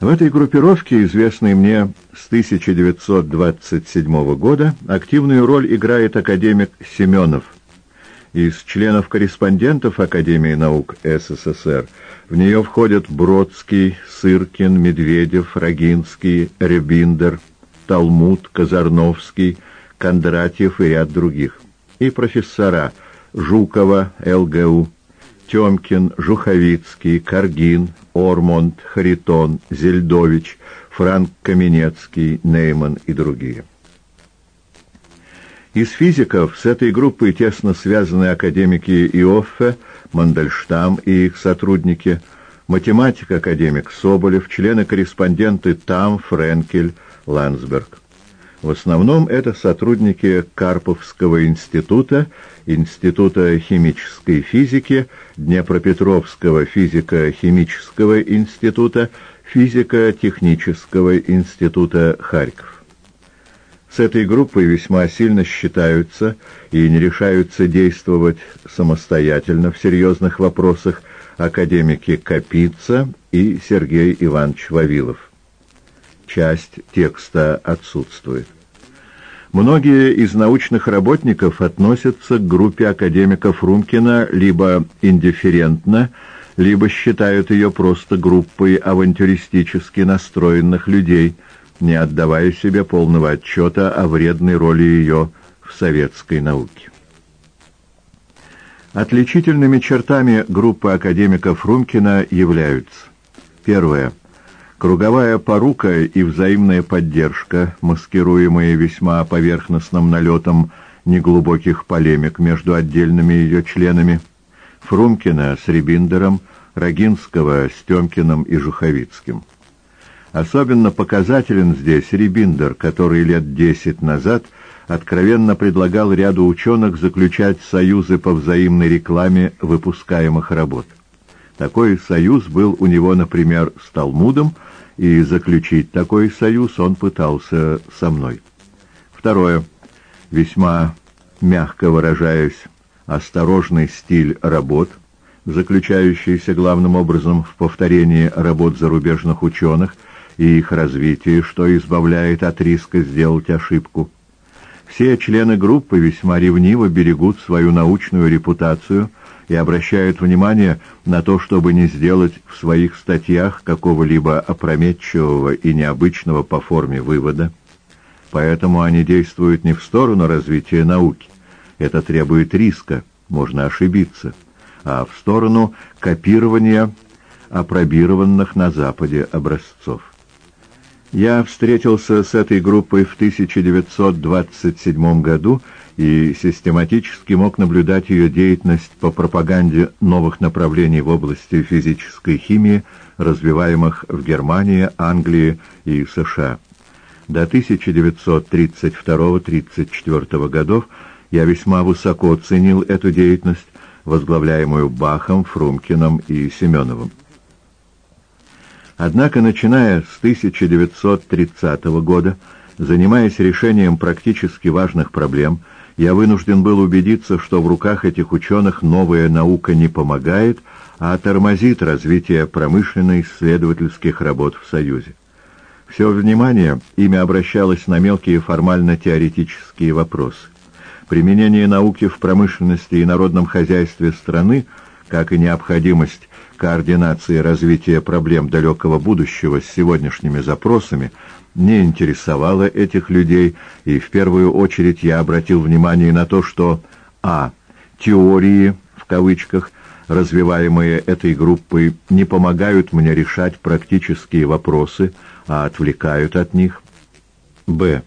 В этой группировке, известной мне с 1927 года, активную роль играет академик Семенов. Из членов-корреспондентов Академии наук СССР в нее входят Бродский, Сыркин, Медведев, Рогинский, Рябиндер, Талмуд, Казарновский, Кондратьев и ряд других. И профессора Жукова, ЛГУ, Тёмкин, Жуховицкий, Каргин, Ормонд, Харитон, Зельдович, Франк Каменецкий, Нейман и другие. Из физиков с этой группой тесно связаны академики Иоффе, Мандельштам и их сотрудники, математик-академик Соболев, члены-корреспонденты Там, Френкель, Ландсберг. В основном это сотрудники Карповского института, Института химической физики, Днепропетровского физико-химического института, Физико-технического института Харьков. С этой группой весьма сильно считаются и не решаются действовать самостоятельно в серьезных вопросах академики Капица и Сергей Иванович Вавилов часть текста отсутствует. Многие из научных работников относятся к группе академиков Румкина либо индифферентно, либо считают ее просто группой авантюристически настроенных людей, не отдавая себе полного отчета о вредной роли ее в советской науке. Отличительными чертами группы академиков Румкина являются Первое. Круговая порука и взаимная поддержка, маскируемые весьма поверхностным налетом неглубоких полемик между отдельными ее членами, Фрумкина с Рябиндером, Рогинского с Темкиным и Жуховицким. Особенно показателен здесь Рябиндер, который лет десять назад откровенно предлагал ряду ученых заключать союзы по взаимной рекламе выпускаемых работ. Такой союз был у него, например, с Талмудом, и заключить такой союз он пытался со мной. Второе. Весьма мягко выражаясь, осторожный стиль работ, заключающийся главным образом в повторении работ зарубежных ученых и их развитии, что избавляет от риска сделать ошибку. Все члены группы весьма ревниво берегут свою научную репутацию и обращают внимание на то, чтобы не сделать в своих статьях какого-либо опрометчивого и необычного по форме вывода. Поэтому они действуют не в сторону развития науки, это требует риска, можно ошибиться, а в сторону копирования опробированных на Западе образцов. Я встретился с этой группой в 1927 году и систематически мог наблюдать ее деятельность по пропаганде новых направлений в области физической химии, развиваемых в Германии, Англии и США. До 1932-34 годов я весьма высоко ценил эту деятельность, возглавляемую Бахом, Фрумкиным и Семеновым. Однако, начиная с 1930 года, занимаясь решением практически важных проблем, я вынужден был убедиться, что в руках этих ученых новая наука не помогает, а тормозит развитие промышленно-исследовательских работ в Союзе. Все внимание ими обращалось на мелкие формально-теоретические вопросы. Применение науки в промышленности и народном хозяйстве страны, как и необходимость координации развития проблем далекого будущего с сегодняшними запросами не интересовала этих людей, и в первую очередь я обратил внимание на то, что а. теории, в кавычках, развиваемые этой группой, не помогают мне решать практические вопросы, а отвлекают от них. б.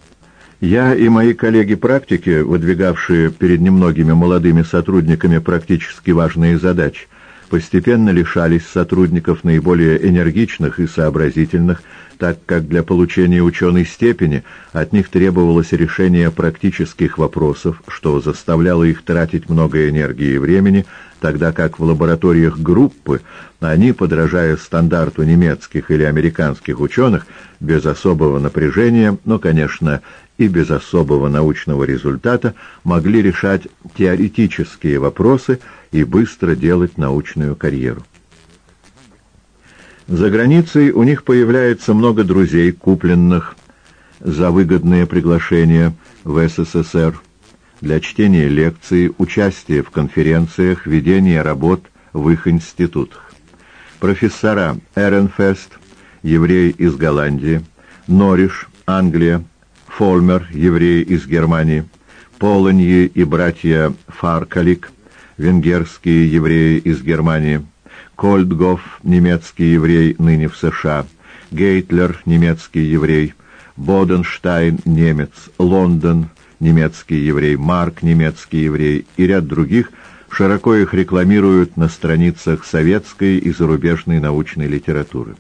Я и мои коллеги-практики, выдвигавшие перед немногими молодыми сотрудниками практически важные задачи, постепенно лишались сотрудников наиболее энергичных и сообразительных, так как для получения ученой степени от них требовалось решение практических вопросов, что заставляло их тратить много энергии и времени, тогда как в лабораториях группы они, подражая стандарту немецких или американских ученых, без особого напряжения, но, конечно, и без особого научного результата, могли решать теоретические вопросы, и быстро делать научную карьеру. За границей у них появляется много друзей, купленных за выгодные приглашения в СССР для чтения лекций, участия в конференциях, ведения работ в их институтах. Профессора Эренфест, еврей из Голландии, Нориш, Англия, Фольмер, еврей из Германии, Полоньи и братья Фаркалик, венгерские евреи из Германии, Кольдгоф, немецкий еврей, ныне в США, Гейтлер, немецкий еврей, Боденштайн, немец, Лондон, немецкий еврей, Марк, немецкий еврей. И ряд других широко их рекламируют на страницах советской и зарубежной научной литературы.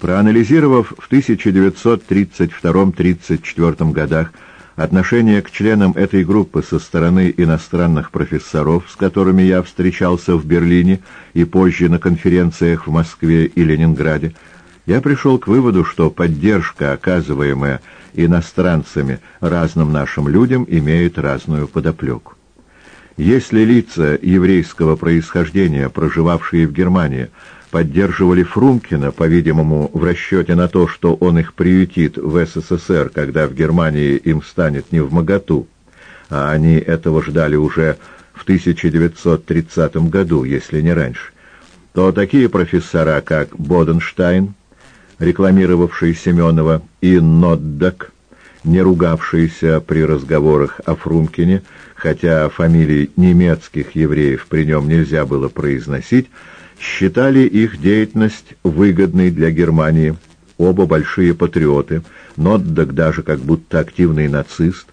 Проанализировав в 1932-34 годах отношение к членам этой группы со стороны иностранных профессоров, с которыми я встречался в Берлине и позже на конференциях в Москве и Ленинграде, я пришел к выводу, что поддержка, оказываемая иностранцами разным нашим людям, имеет разную подоплеку. Если лица еврейского происхождения, проживавшие в Германии, поддерживали Фрумкина, по-видимому, в расчете на то, что он их приютит в СССР, когда в Германии им станет не в моготу, а они этого ждали уже в 1930 году, если не раньше, то такие профессора, как Боденштайн, рекламировавший Семенова, и Ноддак, не ругавшийся при разговорах о Фрумкине, хотя фамилий немецких евреев при нем нельзя было произносить, считали их деятельность выгодной для Германии. Оба большие патриоты, Ноддак даже как будто активный нацист,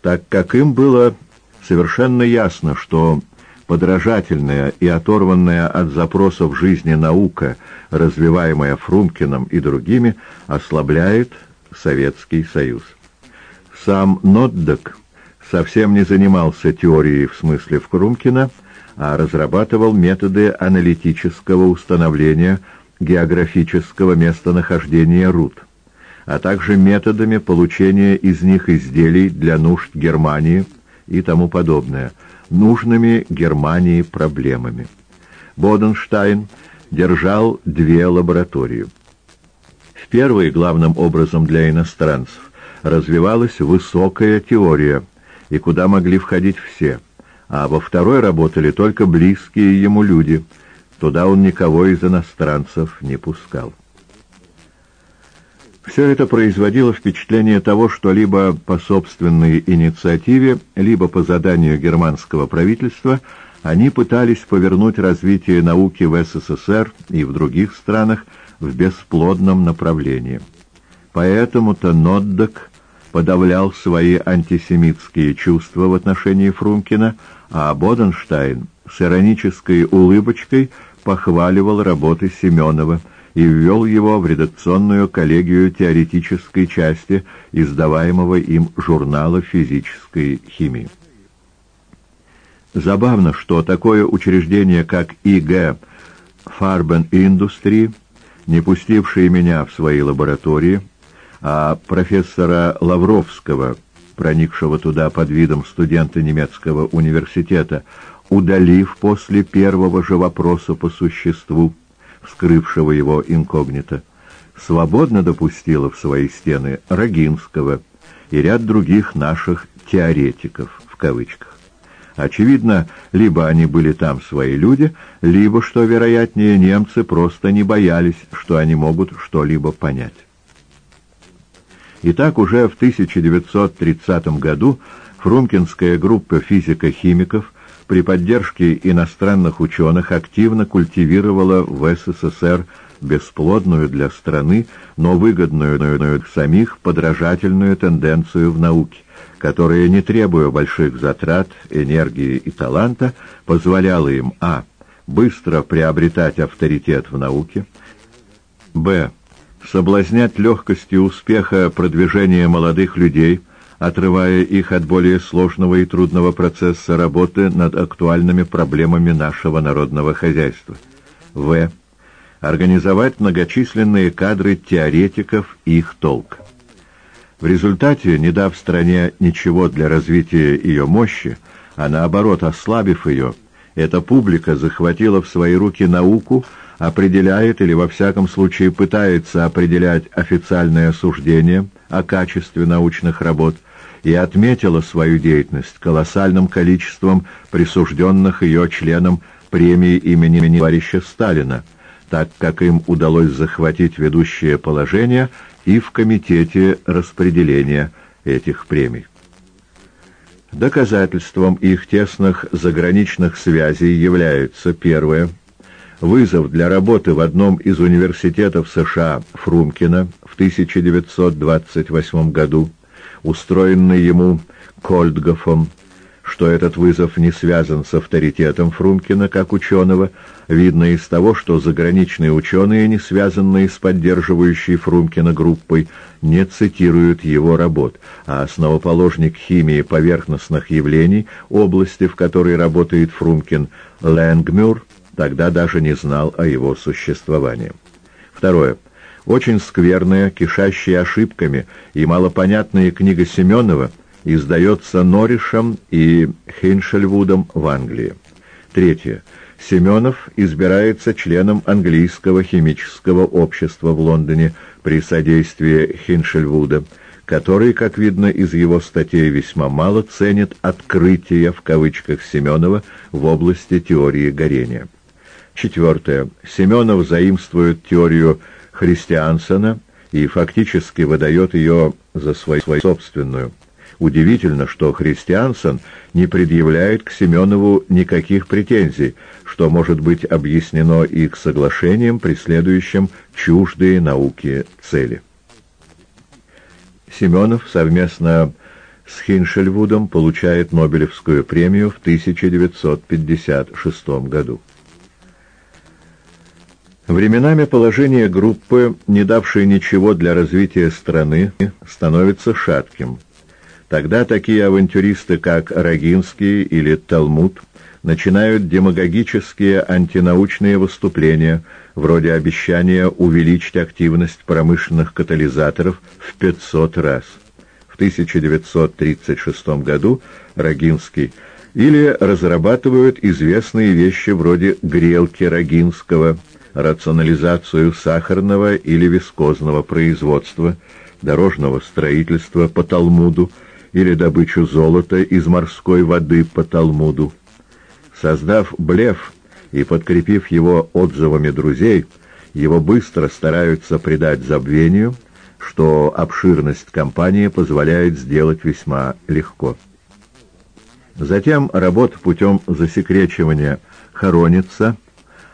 так как им было совершенно ясно, что подражательная и оторванная от запросов жизни наука, развиваемая Фрумкиным и другими, ослабляет Советский Союз. Сам Ноддак совсем не занимался теорией в смысле Фрумкина, а разрабатывал методы аналитического установления географического местонахождения руд, а также методами получения из них изделий для нужд Германии и тому подобное, нужными Германии проблемами. Боденштайн держал две лаборатории. В первой, главным образом для иностранцев, развивалась высокая теория, и куда могли входить все, а во второй работали только близкие ему люди, туда он никого из иностранцев не пускал. Все это производило впечатление того, что либо по собственной инициативе, либо по заданию германского правительства они пытались повернуть развитие науки в СССР и в других странах в бесплодном направлении. Поэтому-то Ноддок подавлял свои антисемитские чувства в отношении Фрумкина, а Боденштайн с иронической улыбочкой похваливал работы Семенова и ввел его в редакционную коллегию теоретической части издаваемого им журнала физической химии. Забавно, что такое учреждение, как ИГ Farben Industry, не пустившие меня в свои лаборатории, а профессора Лавровского, проникшего туда под видом студента немецкого университета, удалив после первого же вопроса по существу, вскрывшего его инкогнито, свободно допустила в свои стены Рогинского и ряд других наших «теоретиков» в кавычках. Очевидно, либо они были там свои люди, либо, что вероятнее, немцы просто не боялись, что они могут что-либо понять. Итак, уже в 1930 году фрумкинская группа физико-химиков при поддержке иностранных ученых активно культивировала в СССР бесплодную для страны, но выгодную самих подражательную тенденцию в науке, которая, не требуя больших затрат, энергии и таланта, позволяла им а. быстро приобретать авторитет в науке, б соблазнять легкостью успеха продвижения молодых людей, отрывая их от более сложного и трудного процесса работы над актуальными проблемами нашего народного хозяйства. В. Организовать многочисленные кадры теоретиков и их толк. В результате, не дав стране ничего для развития ее мощи, а наоборот ослабив ее, эта публика захватила в свои руки науку, определяет или во всяком случае пытается определять официальное суждение о качестве научных работ и отметила свою деятельность колоссальным количеством присужденных ее членам премии имени товарища Сталина, так как им удалось захватить ведущее положение и в комитете распределения этих премий. Доказательством их тесных заграничных связей являются первое – вызов для работы в одном из университетов США Фрумкина в 1928 году, устроенный ему Кольдгофом, что этот вызов не связан с авторитетом Фрумкина как ученого, видно из того, что заграничные ученые, не связанные с поддерживающей Фрумкина группой, не цитируют его работ, а основоположник химии поверхностных явлений, области, в которой работает Фрумкин, Лэнгмюр, тогда даже не знал о его существовании. Второе. Очень скверная, кишащая ошибками и малопонятная книга Семенова — издается Норришем и Хиншельвудом в Англии. Третье. Семенов избирается членом английского химического общества в Лондоне при содействии Хиншельвуда, который, как видно из его статей, весьма мало ценит «открытия» в кавычках Семенова в области теории горения. Четвертое. Семенов заимствует теорию Христиансона и фактически выдает ее за свою собственную. Удивительно, что Христиансон не предъявляет к Семенову никаких претензий, что может быть объяснено и к соглашениям, преследующим чуждые науки цели. Семенов совместно с Хиншельвудом получает Нобелевскую премию в 1956 году. Временами положение группы, не давшей ничего для развития страны, становится шатким – Тогда такие авантюристы, как Рогинский или Талмуд, начинают демагогические антинаучные выступления, вроде обещания увеличить активность промышленных катализаторов в 500 раз. В 1936 году Рогинский или разрабатывают известные вещи вроде грелки Рогинского, рационализацию сахарного или вискозного производства, дорожного строительства по Талмуду, или добычу золота из морской воды по Талмуду. Создав блеф и подкрепив его отзывами друзей, его быстро стараются придать забвению, что обширность компании позволяет сделать весьма легко. Затем работа путем засекречивания хоронится,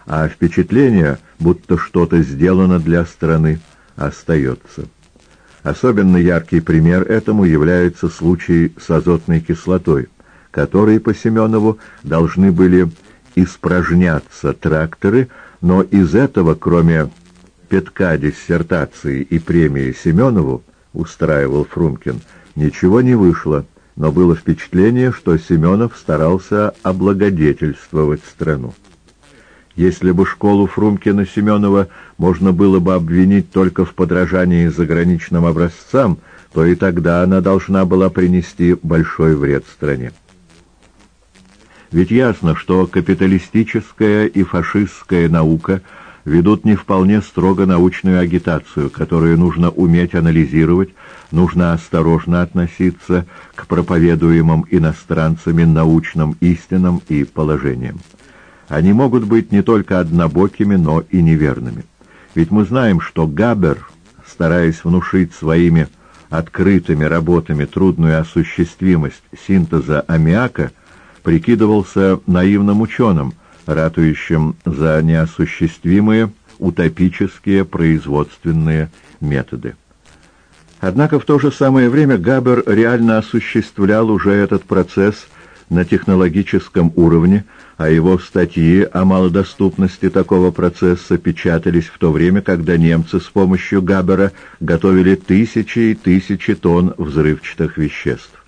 а впечатление, будто что-то сделано для страны, остается. Особенно яркий пример этому является случай с азотной кислотой, которой по Семенову должны были испражняться тракторы, но из этого, кроме пятка диссертации и премии Семенову, устраивал Фрумкин, ничего не вышло, но было впечатление, что Семенов старался облагодетельствовать страну. Если бы школу Фрумкина-Семенова можно было бы обвинить только в подражании заграничным образцам, то и тогда она должна была принести большой вред стране. Ведь ясно, что капиталистическая и фашистская наука ведут не вполне строго научную агитацию, которую нужно уметь анализировать, нужно осторожно относиться к проповедуемым иностранцами научным истинам и положениям. Они могут быть не только однобокими, но и неверными. Ведь мы знаем, что Габер, стараясь внушить своими открытыми работами трудную осуществимость синтеза аммиака, прикидывался наивным ученым, ратующим за неосуществимые утопические производственные методы. Однако в то же самое время Габер реально осуществлял уже этот процесс на технологическом уровне, а его статьи о малодоступности такого процесса печатались в то время, когда немцы с помощью Габера готовили тысячи и тысячи тонн взрывчатых веществ.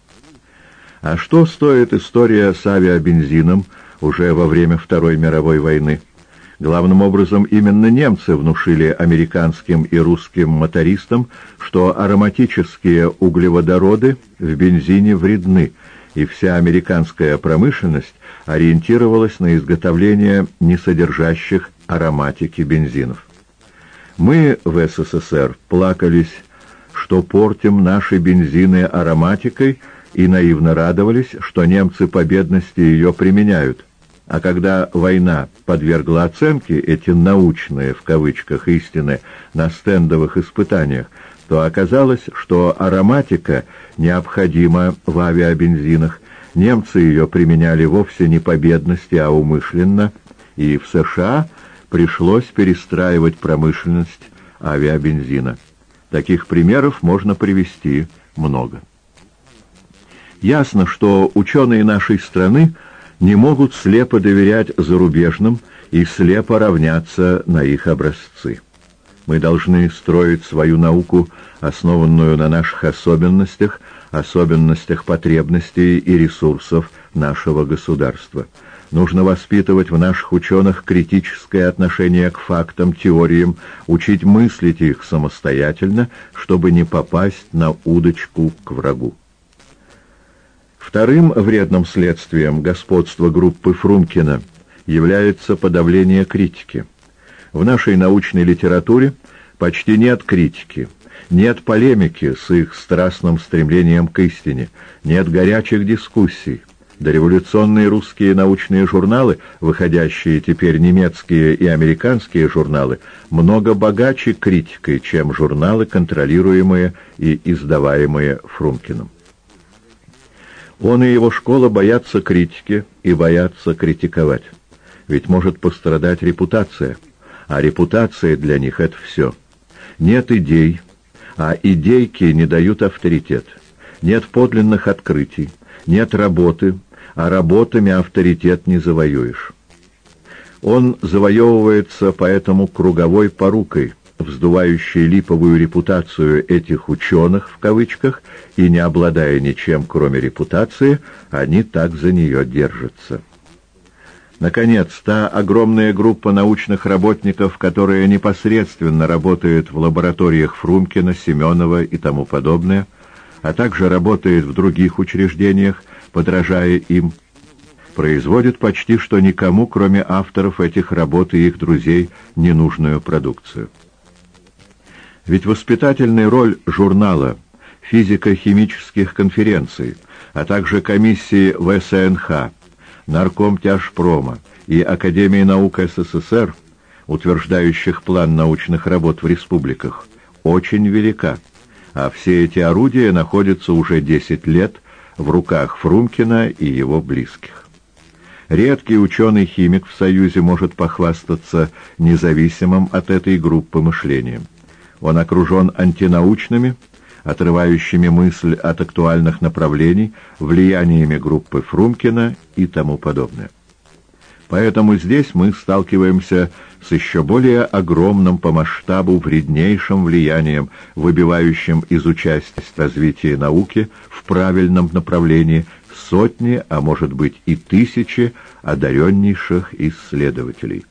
А что стоит история с авиабензином уже во время Второй мировой войны? Главным образом именно немцы внушили американским и русским мотористам, что ароматические углеводороды в бензине вредны, и вся американская промышленность ориентировалась на изготовление несодержащих ароматики бензинов. Мы в СССР плакались, что портим наши бензины ароматикой и наивно радовались, что немцы по бедности ее применяют. А когда война подвергла оценке эти «научные» в кавычках истины на стендовых испытаниях, то оказалось, что ароматика необходима в авиабензинах. Немцы ее применяли вовсе не по бедности, а умышленно, и в США пришлось перестраивать промышленность авиабензина. Таких примеров можно привести много. Ясно, что ученые нашей страны не могут слепо доверять зарубежным и слепо равняться на их образцы. Мы должны строить свою науку, основанную на наших особенностях, особенностях потребностей и ресурсов нашего государства. Нужно воспитывать в наших ученых критическое отношение к фактам, теориям, учить мыслить их самостоятельно, чтобы не попасть на удочку к врагу. Вторым вредным следствием господства группы Фрумкина является подавление критики. В нашей научной литературе почти нет критики, нет полемики с их страстным стремлением к истине, нет горячих дискуссий. Дореволюционные русские научные журналы, выходящие теперь немецкие и американские журналы, много богаче критикой, чем журналы, контролируемые и издаваемые Фрумкиным. Он и его школа боятся критики и боятся критиковать. Ведь может пострадать репутация – а репутация для них — это все. Нет идей, а идейки не дают авторитет. Нет подлинных открытий, нет работы, а работами авторитет не завоюешь. Он завоевывается поэтому круговой порукой, вздувающей липовую репутацию этих «ученых» в кавычках, и не обладая ничем, кроме репутации, они так за нее держатся. Наконец, та огромная группа научных работников, которая непосредственно работает в лабораториях Фрумкина, Семенова и тому подобное, а также работает в других учреждениях, подражая им, производит почти что никому, кроме авторов этих работ и их друзей, ненужную продукцию. Ведь воспитательная роль журнала, физико-химических конференций, а также комиссии ВСНХ – Нарком тяжпрома и Академии наук СССР, утверждающих план научных работ в республиках, очень велика, а все эти орудия находятся уже 10 лет в руках Фрумкина и его близких. Редкий ученый-химик в Союзе может похвастаться независимым от этой группы мышлением. Он окружен антинаучными, отрывающими мысль от актуальных направлений, влияниями группы Фрумкина и тому подобное. Поэтому здесь мы сталкиваемся с еще более огромным по масштабу вреднейшим влиянием, выбивающим из участия развития науки в правильном направлении сотни, а может быть и тысячи одареннейших исследователей.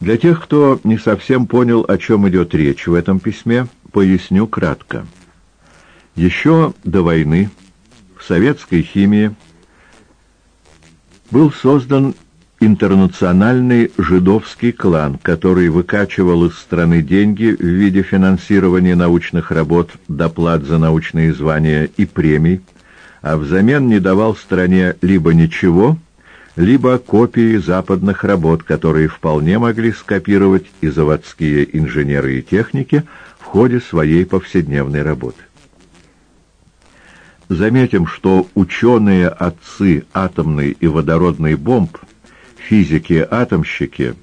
Для тех, кто не совсем понял, о чем идет речь в этом письме, поясню кратко. Еще до войны в советской химии был создан интернациональный жидовский клан, который выкачивал из страны деньги в виде финансирования научных работ, доплат за научные звания и премий, а взамен не давал стране либо ничего, либо копии западных работ, которые вполне могли скопировать и заводские инженеры и техники в ходе своей повседневной работы. Заметим, что ученые-отцы атомной и водородной бомб, физики-атомщики,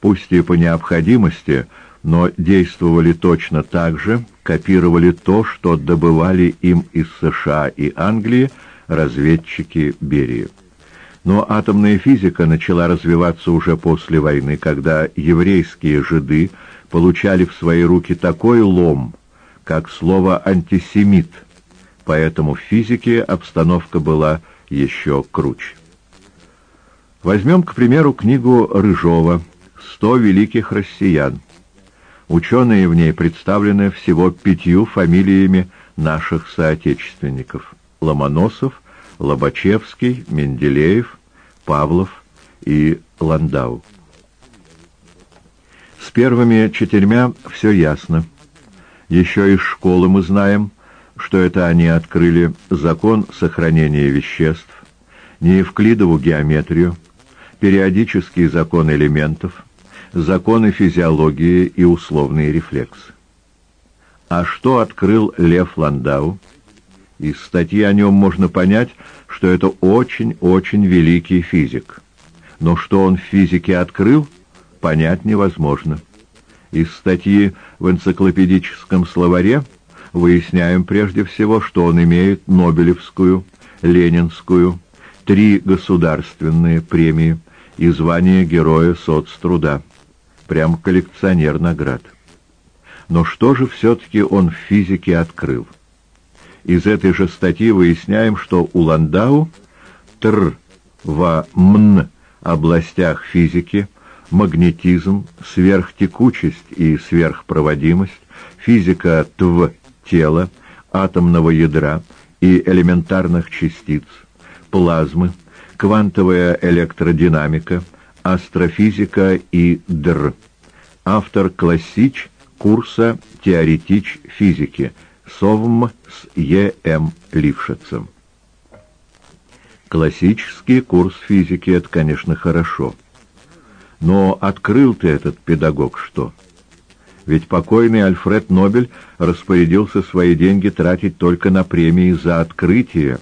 пусть и по необходимости, но действовали точно так же, копировали то, что добывали им из США и Англии разведчики Берии. Но атомная физика начала развиваться уже после войны, когда еврейские жиды получали в свои руки такой лом, как слово «антисемит», поэтому в физике обстановка была еще круче. Возьмем, к примеру, книгу Рыжова «Сто великих россиян». Ученые в ней представлены всего пятью фамилиями наших соотечественников – Ломоносов, Лобачевский, Менделеев, Павлов и Ландау. С первыми четырьмя все ясно. Еще из школы мы знаем, что это они открыли закон сохранения веществ, неевклидову геометрию, периодический закон элементов, законы физиологии и условные рефлексы. А что открыл Лев Ландау? Из статьи о нем можно понять, что это очень-очень великий физик. Но что он в физике открыл, понять невозможно. Из статьи в энциклопедическом словаре выясняем прежде всего, что он имеет Нобелевскую, Ленинскую, три государственные премии и звание Героя соцтруда. Прям коллекционер наград. Но что же все-таки он в физике открыл? Из этой же статьи выясняем, что у Ландау тр во мн областях физики магнетизм, сверхтекучесть и сверхпроводимость, физика тв тела, атомного ядра и элементарных частиц, плазмы, квантовая электродинамика, астрофизика и др. Автор классич курса «Теоретич физики» СОВМ с Е.М. Лившицем. Классический курс физики — это, конечно, хорошо. Но открыл ты этот педагог что? Ведь покойный Альфред Нобель распорядился свои деньги тратить только на премии за открытие,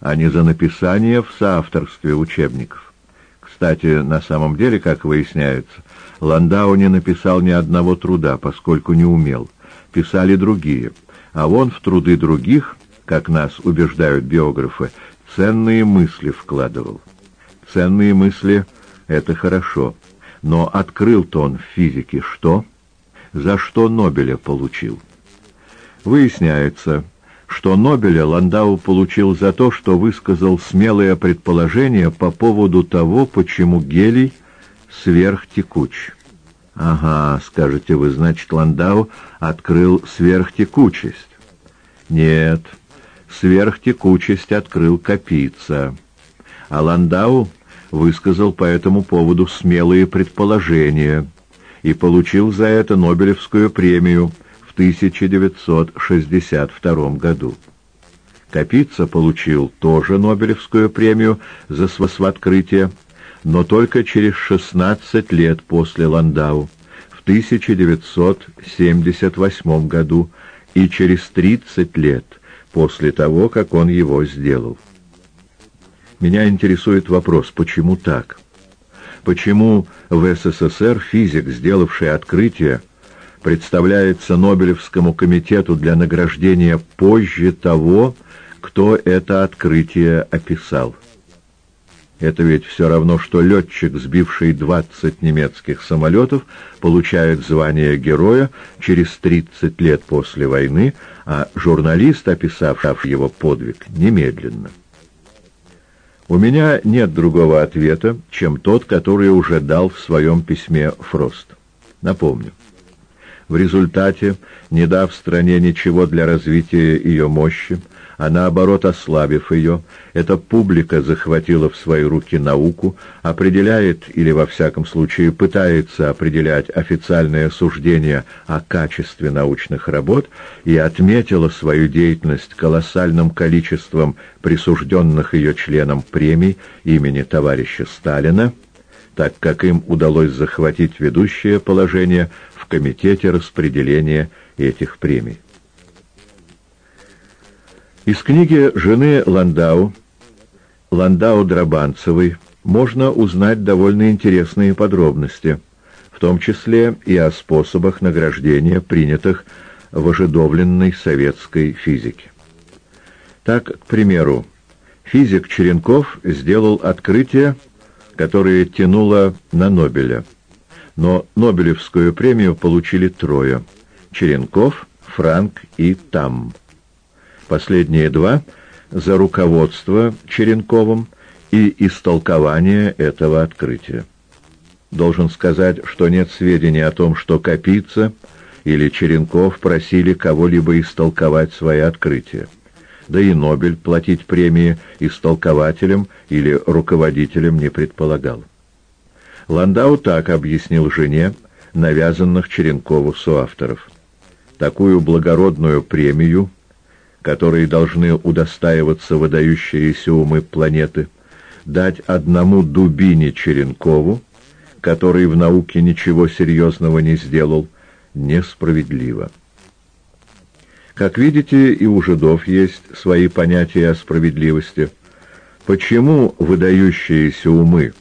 а не за написание в соавторстве учебников. Кстати, на самом деле, как выясняется, Ландау не написал ни одного труда, поскольку не умел. Писали другие. А он в труды других, как нас убеждают биографы, ценные мысли вкладывал. Ценные мысли — это хорошо. Но открыл-то он в физике что? За что Нобеля получил? Выясняется, что Нобеля Ландау получил за то, что высказал смелое предположение по поводу того, почему гелий сверхтекуч. «Ага, — скажете вы, — значит, Ландау открыл сверхтекучесть». «Нет, сверхтекучесть открыл Капица, а Ландау высказал по этому поводу смелые предположения и получил за это Нобелевскую премию — 1962 году. Капица получил тоже Нобелевскую премию за свое открытие, но только через 16 лет после Ландау, в 1978 году, и через 30 лет после того, как он его сделал. Меня интересует вопрос, почему так? Почему в СССР физик, сделавший открытие, представляется Нобелевскому комитету для награждения позже того, кто это открытие описал. Это ведь все равно, что летчик, сбивший 20 немецких самолетов, получает звание героя через 30 лет после войны, а журналист, описавший его подвиг, немедленно. У меня нет другого ответа, чем тот, который уже дал в своем письме Фрост. Напомню. В результате, не дав стране ничего для развития ее мощи, а наоборот ослабив ее, эта публика захватила в свои руки науку, определяет или во всяком случае пытается определять официальное суждение о качестве научных работ и отметила свою деятельность колоссальным количеством присужденных ее членам премий имени товарища Сталина, так как им удалось захватить ведущее положение комитете распределения этих премий. Из книги жены Ландау, Ландау-Драбанцевой, можно узнать довольно интересные подробности, в том числе и о способах награждения, принятых в ожидовленной советской физике. Так, к примеру, физик Черенков сделал открытие, которое тянуло на Нобеля – но Нобелевскую премию получили трое — Черенков, Франк и Там. Последние два — за руководство Черенковым и истолкование этого открытия. Должен сказать, что нет сведений о том, что Капица или Черенков просили кого-либо истолковать свои открытия. Да и Нобель платить премии истолкователям или руководителям не предполагал. Ландау так объяснил жене, навязанных Черенкову соавторов. Такую благородную премию, которой должны удостаиваться выдающиеся умы планеты, дать одному Дубине Черенкову, который в науке ничего серьезного не сделал, несправедливо. Как видите, и у жидов есть свои понятия о справедливости. Почему выдающиеся умы,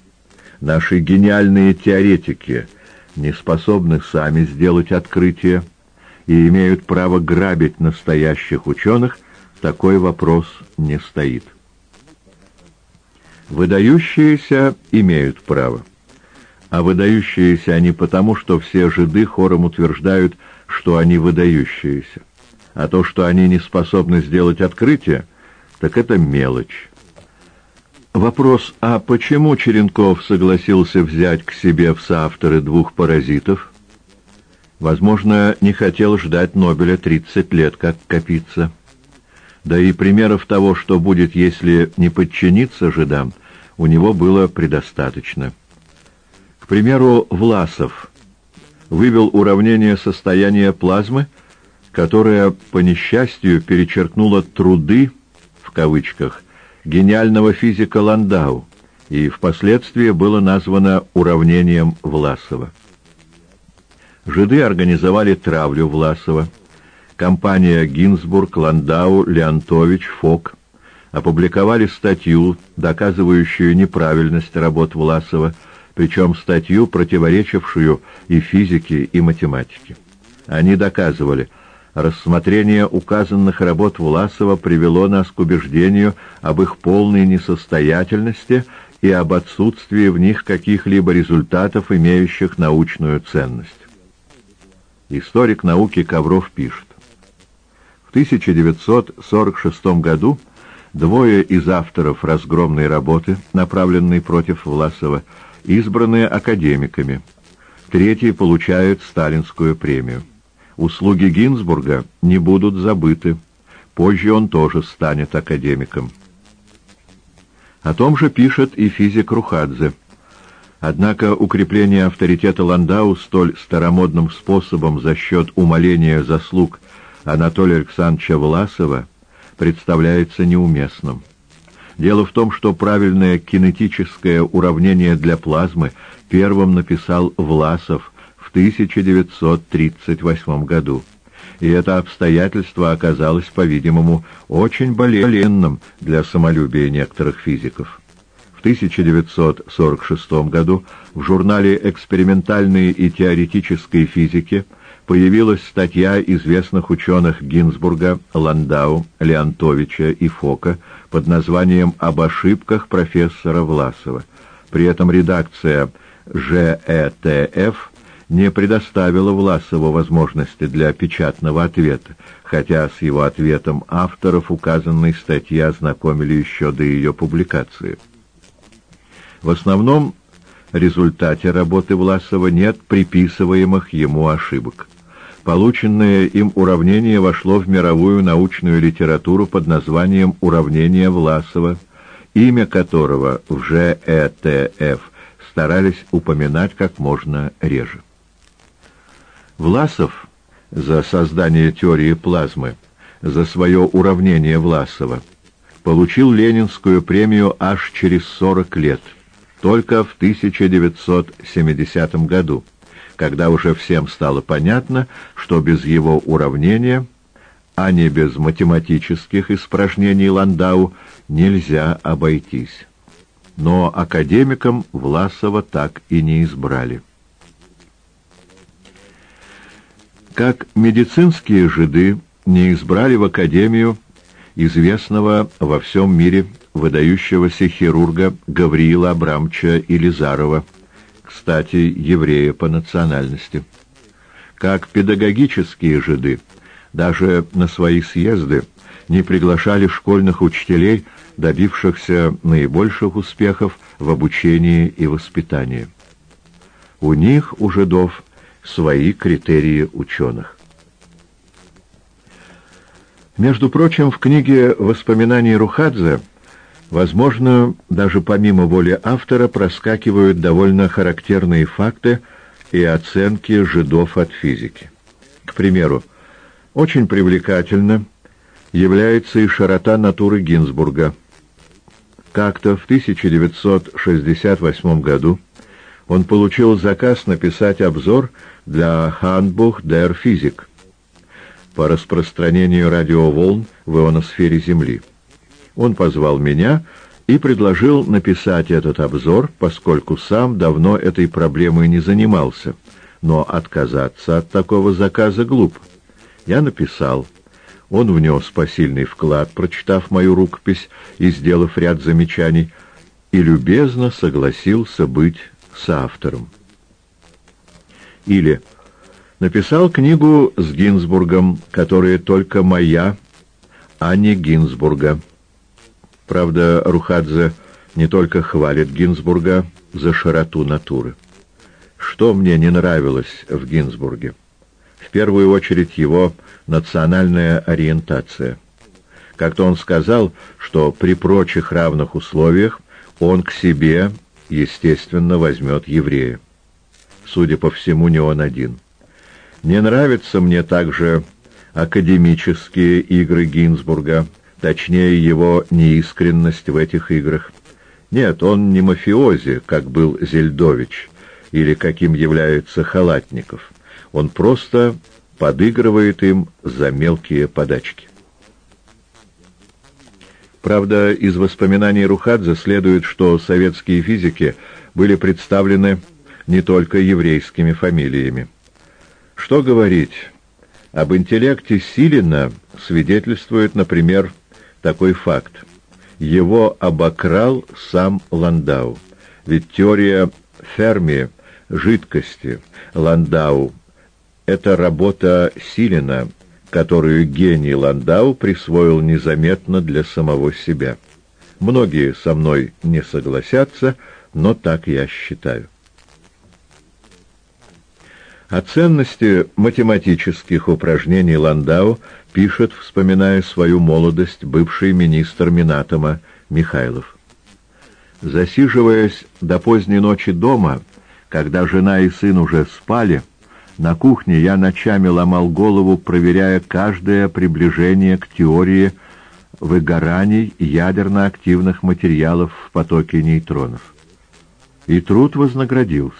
наши гениальные теоретики, не способны сами сделать открытие и имеют право грабить настоящих ученых, такой вопрос не стоит. Выдающиеся имеют право а выдающиеся они потому, что все жиды хором утверждают, что они выдающиеся. А то, что они не способны сделать открытие, так это мелочь. Вопрос, а почему Черенков согласился взять к себе в соавторы двух паразитов? Возможно, не хотел ждать Нобеля 30 лет, как копиться. Да и примеров того, что будет, если не подчиниться жидам, у него было предостаточно. К примеру, Власов вывел уравнение состояния плазмы, которое, по несчастью, перечеркнуло «труды» в кавычках гениального физика Ландау и впоследствии было названо уравнением Власова. Жиды организовали травлю Власова. Компания Гинзбург, Ландау, Леонтович, Фок опубликовали статью, доказывающую неправильность работ Власова, причем статью, противоречившую и физике, и математике. Они доказывали, рассмотрение указанных работ Власова привело нас к убеждению об их полной несостоятельности и об отсутствии в них каких-либо результатов, имеющих научную ценность. Историк науки Ковров пишет. В 1946 году двое из авторов разгромной работы, направленной против Власова, избранные академиками. Третий получает сталинскую премию. Услуги Гинзбурга не будут забыты. Позже он тоже станет академиком. О том же пишет и физик Рухадзе. Однако укрепление авторитета Ландау столь старомодным способом за счет умаления заслуг Анатолия Александровича Власова представляется неуместным. Дело в том, что правильное кинетическое уравнение для плазмы первым написал Власов в 1938 году. И это обстоятельство оказалось, по-видимому, очень болезненным для самолюбия некоторых физиков. В 1946 году в журнале «Экспериментальной и теоретической физики» появилась статья известных ученых Гинзбурга, Ландау, Леонтовича и Фока под названием «Об ошибках профессора Власова». При этом редакция ЖЭТФ не предоставила Власову возможности для печатного ответа, хотя с его ответом авторов указанной статьи ознакомили еще до ее публикации. В основном результате работы Власова нет приписываемых ему ошибок. Полученное им уравнение вошло в мировую научную литературу под названием «Уравнение Власова», имя которого в ЖЭТФ старались упоминать как можно реже. Власов за создание теории плазмы, за свое уравнение Власова, получил Ленинскую премию аж через 40 лет, только в 1970 году когда уже всем стало понятно, что без его уравнения, а не без математических испражнений Ландау, нельзя обойтись. Но академиком Власова так и не избрали. Как медицинские жиды не избрали в академию известного во всем мире выдающегося хирурга Гавриила Абрамовича Илизарова, кстати, еврея по национальности. Как педагогические жиды, даже на свои съезды не приглашали школьных учителей, добившихся наибольших успехов в обучении и воспитании. У них, у жидов, свои критерии ученых. Между прочим, в книге «Воспоминаний Рухадзе» возможно, даже помимо воли автора проскакивают довольно характерные факты и оценки жидов от физики. К примеру, очень привлекательно является и широта натуры Гинзбурга. Как-то в 1968 году он получил заказ написать обзор для Handbuch der Physik по распространению радиоволн в ионосфере Земли. Он позвал меня и предложил написать этот обзор, поскольку сам давно этой проблемой не занимался, но отказаться от такого заказа глупо. Я написал. Он внес посильный вклад, прочитав мою рукопись и сделав ряд замечаний, и любезно согласился быть соавтором. Или написал книгу с Гинзбургом, которая только моя, а не Гинзбурга. Правда, Рухадзе не только хвалит Гинзбурга за широту натуры. Что мне не нравилось в Гинзбурге? В первую очередь его национальная ориентация. Как-то он сказал, что при прочих равных условиях он к себе, естественно, возьмет еврея. Судя по всему, не он один. Не нравятся мне также академические игры Гинзбурга, точнее его неискренность в этих играх. Нет, он не мафиози, как был Зельдович, или каким является Халатников. Он просто подыгрывает им за мелкие подачки. Правда, из воспоминаний Рухадзе следует, что советские физики были представлены не только еврейскими фамилиями. Что говорить? Об интеллекте Силина свидетельствует, например, такой факт. Его обокрал сам Ландау. Ведь теория Ферми, жидкости, Ландау — это работа Силина, которую гений Ландау присвоил незаметно для самого себя. Многие со мной не согласятся, но так я считаю. О ценности математических упражнений Ландау пишет, вспоминая свою молодость, бывший министр Минатома Михайлов. Засиживаясь до поздней ночи дома, когда жена и сын уже спали, на кухне я ночами ломал голову, проверяя каждое приближение к теории выгораний ядерно-активных материалов в потоке нейтронов. И труд вознаградился.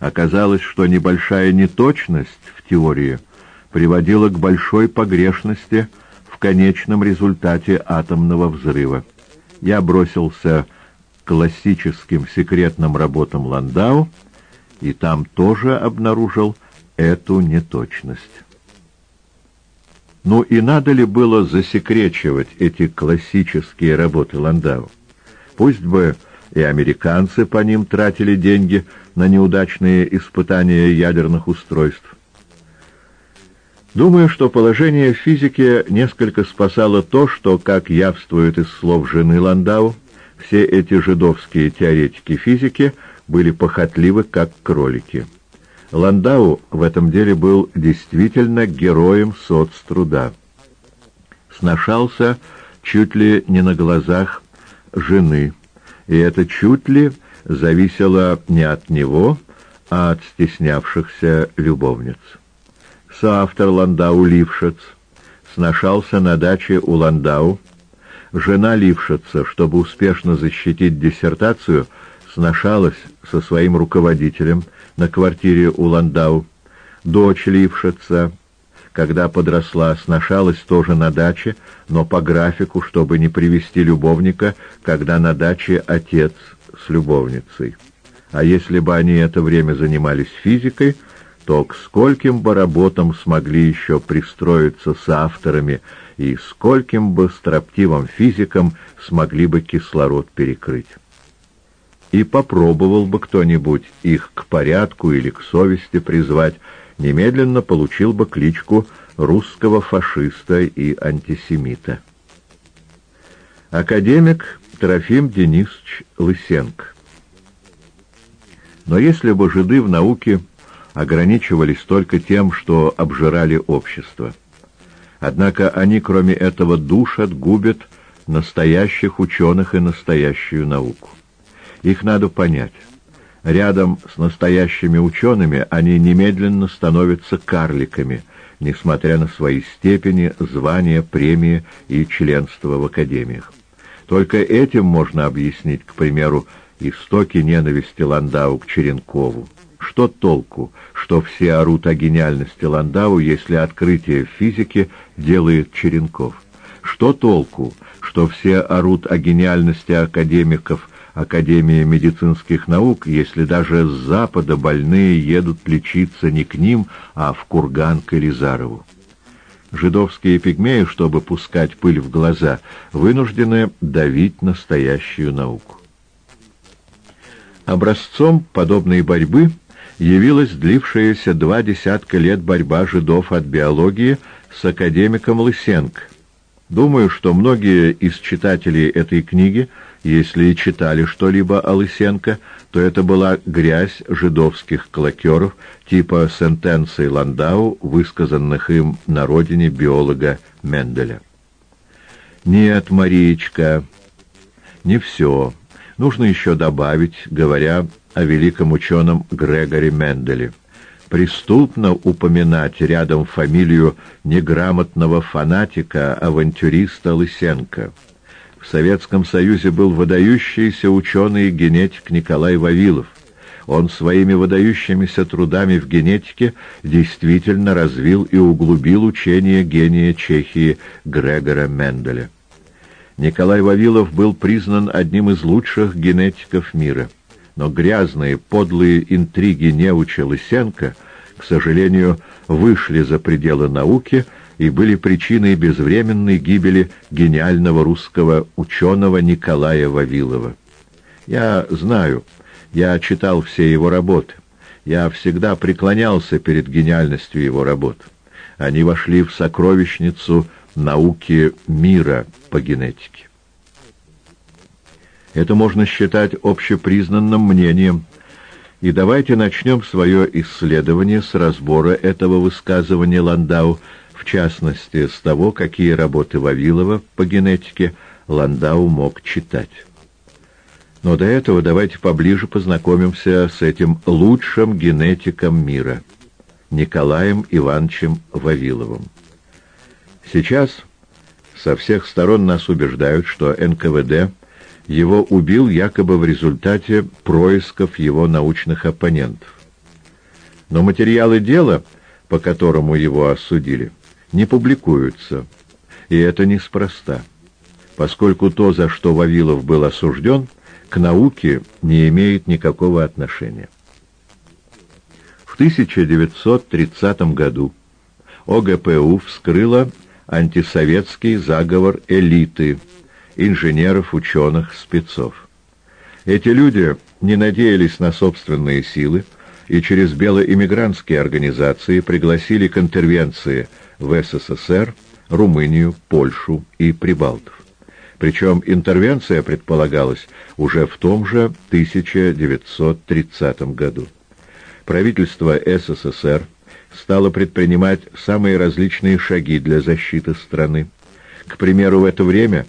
Оказалось, что небольшая неточность в теории приводила к большой погрешности в конечном результате атомного взрыва. Я бросился к классическим секретным работам Ландау и там тоже обнаружил эту неточность. Ну и надо ли было засекречивать эти классические работы Ландау? Пусть бы и американцы по ним тратили деньги на неудачные испытания ядерных устройств. Думаю, что положение в физике несколько спасало то, что, как явствует из слов жены Ландау, все эти жидовские теоретики физики были похотливы, как кролики. Ландау в этом деле был действительно героем соцтруда. Сношался чуть ли не на глазах жены, и это чуть ли зависело не от него, а от стеснявшихся любовниц. Соавтор Ландау Лившиц сношался на даче у Ландау. Жена Лившица, чтобы успешно защитить диссертацию, сношалась со своим руководителем на квартире у Ландау. Дочь Лившица, когда подросла, сношалась тоже на даче, но по графику, чтобы не привести любовника, когда на даче отец с любовницей. А если бы они это время занимались физикой, то к скольким бы работам смогли еще пристроиться с авторами и скольким бы строптивым физикам смогли бы кислород перекрыть. И попробовал бы кто-нибудь их к порядку или к совести призвать, немедленно получил бы кличку русского фашиста и антисемита. Академик Трофим Денисович Лысенко. Но если бы жиды в науке ограничивались только тем, что обжирали общество. Однако они, кроме этого, душат, губят настоящих ученых и настоящую науку. Их надо понять. Рядом с настоящими учеными они немедленно становятся карликами, несмотря на свои степени, звания, премии и членство в академиях. Только этим можно объяснить, к примеру, истоки ненависти Ландау к Черенкову. Что толку, что все орут о гениальности Ландау, если открытие физики делает Черенков? Что толку, что все орут о гениальности академиков Академии медицинских наук, если даже с Запада больные едут лечиться не к ним, а в Курган к Элизарову? Жидовские пигмеи, чтобы пускать пыль в глаза, вынуждены давить настоящую науку. Образцом подобной борьбы явилась длившаяся два десятка лет борьба жидов от биологии с академиком Лысенко. Думаю, что многие из читателей этой книги, если и читали что-либо о Лысенко, то это была грязь жидовских клокеров типа сентенций Ландау, высказанных им на родине биолога Менделя. Нет, Мариечка, не все нужно еще добавить, говоря о великом ученом Грегоре Менделе. Преступно упоминать рядом фамилию неграмотного фанатика, авантюриста Лысенко. В Советском Союзе был выдающийся ученый генетик Николай Вавилов. Он своими выдающимися трудами в генетике действительно развил и углубил учение гения Чехии Грегора Менделя. Николай Вавилов был признан одним из лучших генетиков мира. Но грязные, подлые интриги неуча Лысенко, к сожалению, вышли за пределы науки и были причиной безвременной гибели гениального русского ученого Николая Вавилова. Я знаю, я читал все его работы, я всегда преклонялся перед гениальностью его работ. Они вошли в сокровищницу науки мира по генетике. Это можно считать общепризнанным мнением, и давайте начнем свое исследование с разбора этого высказывания Ландау, в частности, с того, какие работы Вавилова по генетике Ландау мог читать. Но до этого давайте поближе познакомимся с этим лучшим генетиком мира, Николаем Ивановичем Вавиловым. Сейчас со всех сторон нас убеждают, что НКВД его убил якобы в результате происков его научных оппонентов. Но материалы дела, по которому его осудили, не публикуются, и это неспроста, поскольку то, за что Вавилов был осужден, к науке не имеет никакого отношения. В 1930 году ОГПУ вскрыла антисоветский заговор элиты, инженеров, ученых, спецов. Эти люди не надеялись на собственные силы и через белоэмигрантские организации пригласили к интервенции в СССР, Румынию, Польшу и Прибалтов. Причем интервенция предполагалась уже в том же 1930 году. Правительство СССР стала предпринимать самые различные шаги для защиты страны. К примеру, в это время,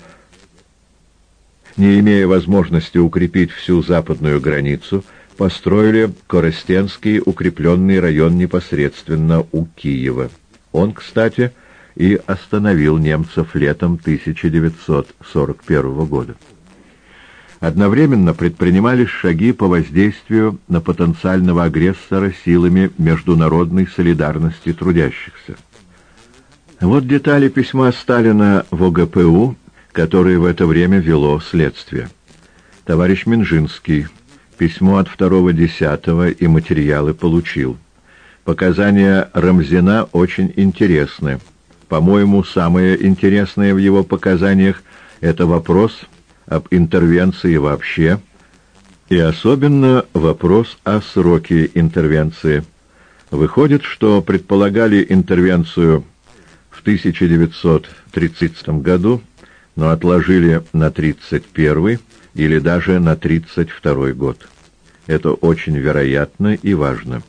не имея возможности укрепить всю западную границу, построили Коростенский укрепленный район непосредственно у Киева. Он, кстати, и остановил немцев летом 1941 года. Одновременно предпринимались шаги по воздействию на потенциального агрессора силами международной солидарности трудящихся. Вот детали письма Сталина в ОГПУ, которое в это время вело следствие. Товарищ Минжинский. Письмо от 2.10 и материалы получил. Показания Рамзина очень интересны. По-моему, самое интересное в его показаниях – это вопрос – об интервенции вообще, и особенно вопрос о сроке интервенции. Выходит, что предполагали интервенцию в 1930 году, но отложили на 31 или даже на 32 год. Это очень вероятно и важно.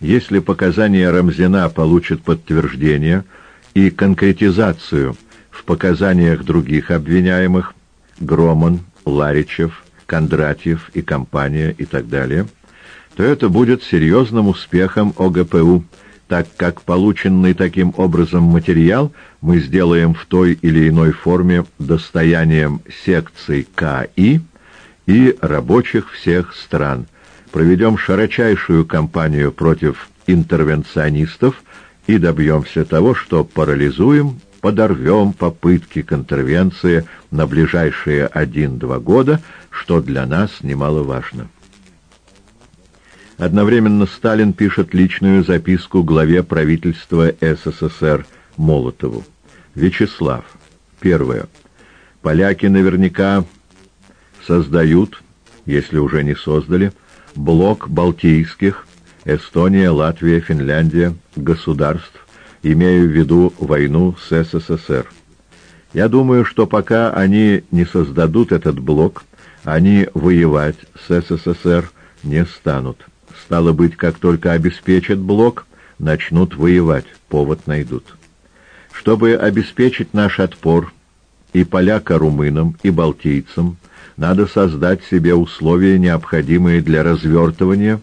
Если показания Рамзина получат подтверждение и конкретизацию в показаниях других обвиняемых, Громан, Ларичев, Кондратьев и компания и так далее, то это будет серьезным успехом ОГПУ, так как полученный таким образом материал мы сделаем в той или иной форме достоянием секций КИ и рабочих всех стран. Проведем широчайшую кампанию против интервенционистов и добьемся того, что парализуем, подорвем попытки к интервенции на ближайшие один-два года, что для нас немаловажно. Одновременно Сталин пишет личную записку главе правительства СССР Молотову. Вячеслав. Первое. Поляки наверняка создают, если уже не создали, блок балтийских, Эстония, Латвия, Финляндия, государств, имею в виду войну с СССР. Я думаю, что пока они не создадут этот блок, они воевать с СССР не станут. Стало быть, как только обеспечат блок, начнут воевать, повод найдут. Чтобы обеспечить наш отпор и поляка-румынам, и балтийцам, надо создать себе условия, необходимые для развертывания,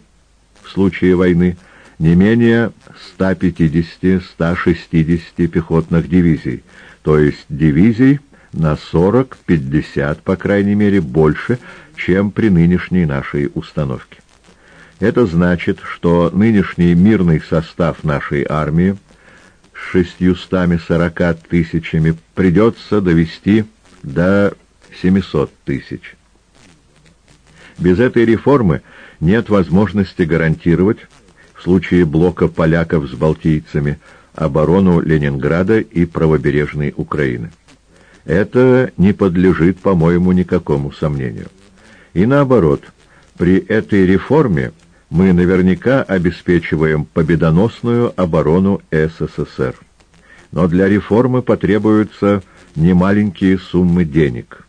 в случае войны, не менее 150-160 пехотных дивизий, то есть дивизий на 40-50, по крайней мере, больше, чем при нынешней нашей установке. Это значит, что нынешний мирный состав нашей армии с 640 тысячами придется довести до 700 тысяч. Без этой реформы нет возможности гарантировать, в случае блока поляков с балтийцами, оборону Ленинграда и правобережной Украины. Это не подлежит, по-моему, никакому сомнению. И наоборот, при этой реформе мы наверняка обеспечиваем победоносную оборону СССР. Но для реформы потребуются немаленькие суммы денег,